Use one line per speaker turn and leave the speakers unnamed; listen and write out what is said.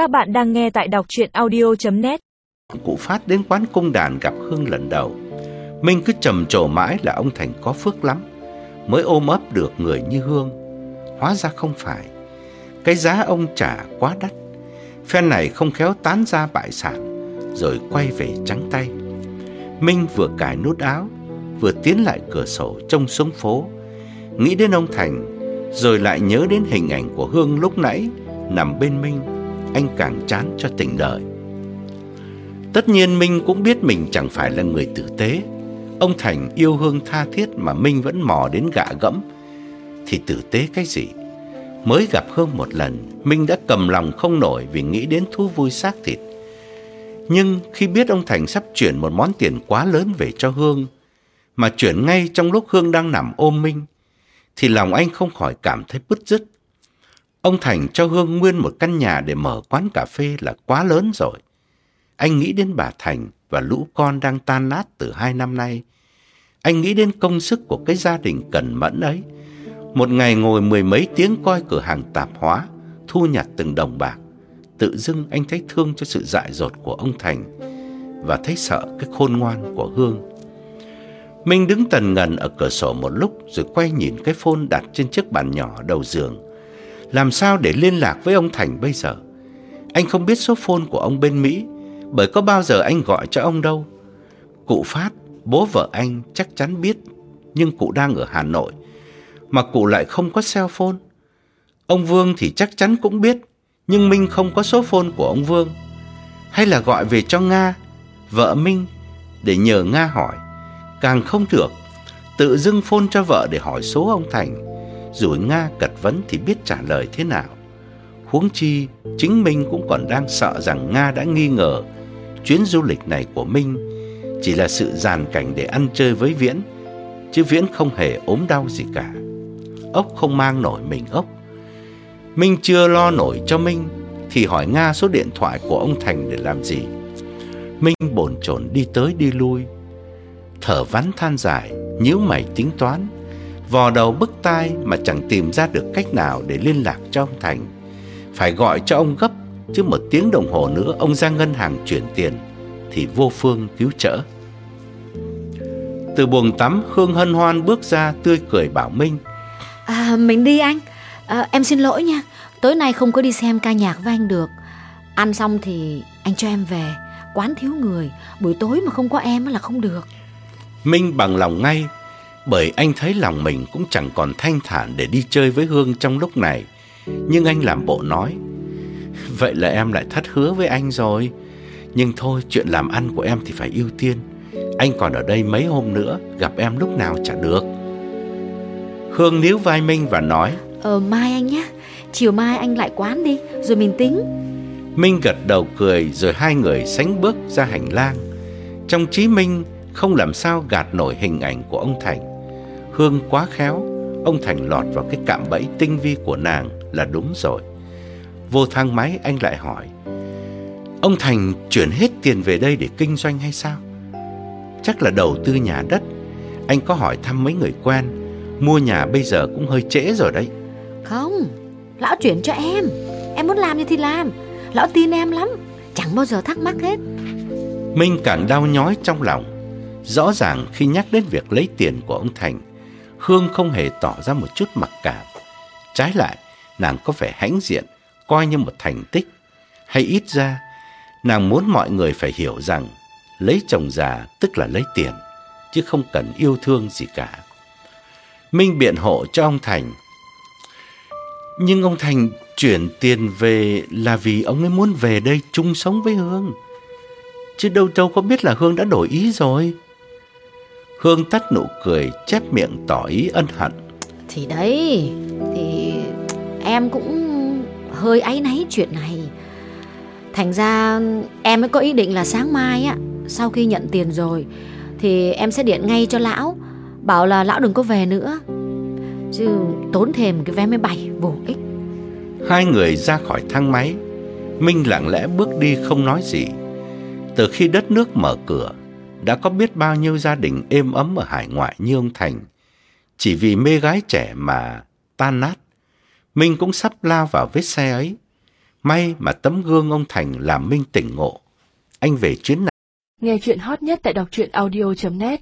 Các bạn đang nghe tại đọc chuyện audio.net
Cụ Phát đến quán cung đàn gặp Hương lần đầu. Minh cứ trầm trồ mãi là ông Thành có phước lắm, Mới ôm ấp được người như Hương. Hóa ra không phải. Cái giá ông trả quá đắt. Phen này không khéo tán ra bại sản, Rồi quay về trắng tay. Minh vừa cài nút áo, Vừa tiến lại cửa sổ trông xuống phố. Nghĩ đến ông Thành, Rồi lại nhớ đến hình ảnh của Hương lúc nãy Nằm bên Minh. Anh càng chán cho tình đời. Tất nhiên Minh cũng biết mình chẳng phải là người tử tế. Ông Thành yêu Hương tha thiết mà Minh vẫn mò đến gạ gẫm. Thì tử tế cái gì? Mới gặp Hương một lần, Minh đã cầm lòng không nổi vì nghĩ đến thú vui xác thịt. Nhưng khi biết ông Thành sắp chuyển một món tiền quá lớn về cho Hương, Mà chuyển ngay trong lúc Hương đang nằm ôm Minh, Thì lòng anh không khỏi cảm thấy bứt rứt. Ông Thành cho Hương nguyên một căn nhà để mở quán cà phê là quá lớn rồi anh nghĩ đến bà Thành và lũ con đang tan nát từ hai năm nay. Anh nghĩ đến công sức của cái gia đình cẩn mẫn ấy. Một ngày ngồi mười mấy tiếng coi cửa hàng tạp hóa, thu nhặt từng đồng bạc. Tự dưng anh thấy thương cho sự dại dột của ông Thành và thấy sợ cái khôn ngoan của Hương. Minh đứng tần ngần ở cửa sổ một lúc rồi quay nhìn cái phone đặt trên chiếc bàn nhỏ đầu giường. Làm sao để liên lạc với ông Thành bây giờ? Anh không biết số phone của ông bên Mỹ bởi có bao giờ anh gọi cho ông đâu. Cụ Phát, bố vợ anh chắc chắn biết, nhưng cụ đang ở Hà Nội, mà cụ lại không có cell phone. Ông Vương thì chắc chắn cũng biết, nhưng Minh không có số phone của ông Vương. Hay là gọi về cho Nga, vợ Minh, để nhờ Nga hỏi. Càng không được, tự dưng phone cho vợ để hỏi số ông Thành, rồi Nga cật vấn thì biết trả lời thế nào. Huống chi, chính Minh cũng còn đang sợ rằng Nga đã nghi ngờ chuyến du lịch này của Minh chỉ là sự giàn cảnh để ăn chơi với Viễn, chứ Viễn không hề ốm đau gì cả. Ốc không mang nổi mình ốc. Minh chưa lo nổi cho Minh thì hỏi Nga số điện thoại của ông Thành để làm gì. Minh bồn chồn đi tới đi lui, thở vắn than dài, nhíu mày tính toán, vò đầu bức tai mà chẳng tìm ra được cách nào để liên lạc cho ông Thành. Phải gọi cho ông gấp chứ một tiếng đồng hồ nữa ông ra ngân hàng chuyển tiền thì vô phương cứu trợ. Từ buồng tắm Hương hân hoan bước ra tươi cười bảo Minh.
À, mình đi anh. À, em xin lỗi nha. Tối nay không có đi xem ca nhạc với anh được. Ăn xong thì anh cho em về. Quán thiếu người, buổi tối mà không có em là không được.
Minh bằng lòng ngay, bởi anh thấy lòng mình cũng chẳng còn thanh thản để đi chơi với Hương trong lúc này. Nhưng anh làm bộ nói, Vậy là em lại thất hứa với anh rồi. Nhưng thôi chuyện làm ăn của em thì phải ưu tiên. Anh còn ở đây mấy hôm nữa Gặp em lúc nào chả được. Hương níu vai Minh và nói
Ờ mai anh nhé Chiều mai anh lại quán đi Rồi mình tính.
Minh gật đầu cười Rồi hai người sánh bước ra hành lang. Trong trí Minh không làm sao gạt nổi hình ảnh của ông Thành Hương quá khéo Ông Thành lọt vào cái cạm bẫy tinh vi của nàng là đúng rồi. Vô thang máy anh lại hỏi Ông Thành chuyển hết tiền về đây để kinh doanh hay sao? Chắc là đầu tư nhà đất. Anh có hỏi thăm mấy người quen Mua nhà bây giờ cũng hơi trễ rồi đấy.
Không Lão chuyển cho em. Em muốn làm gì thì làm. Lão tin em lắm Chẳng bao giờ thắc mắc hết.
Minh càng đau nhói trong lòng. Rõ ràng khi nhắc đến việc lấy tiền của ông Thành Hương không hề tỏ ra một chút mặc cảm Trái lại Nàng có vẻ hãnh diện coi như một thành tích, hay ít ra nàng muốn mọi người phải hiểu rằng lấy chồng già tức là lấy tiền, chứ không cần yêu thương gì cả. Minh biện hộ cho ông Thành. Nhưng ông Thành chuyển tiền về là vì ông ấy muốn về đây chung sống với Hương. Chứ đâu đâu có biết là Hương đã đổi ý rồi. Hương tắt nụ cười, chép miệng tỏ ý ân hận.
Thì đấy, thì em cũng hơi áy náy chuyện này. Thành ra em mới có ý định là sáng mai á Sau khi nhận tiền rồi Thì em sẽ điện ngay cho lão Bảo là lão đừng có về nữa. Chứ tốn thêm cái vé máy bay vô ích.
Hai người ra khỏi thang máy. Minh lặng lẽ bước đi không nói gì. Từ khi đất nước mở cửa đã có biết bao nhiêu gia đình êm ấm ở hải ngoại như ông Thành Chỉ vì mê gái trẻ mà tan nát, Minh cũng sắp lao vào vết xe ấy. May mà tấm gương ông Thành làm Minh tỉnh ngộ. Anh về chuyến này.
Nghe chuyện hot nhất tại đọc truyện audio.net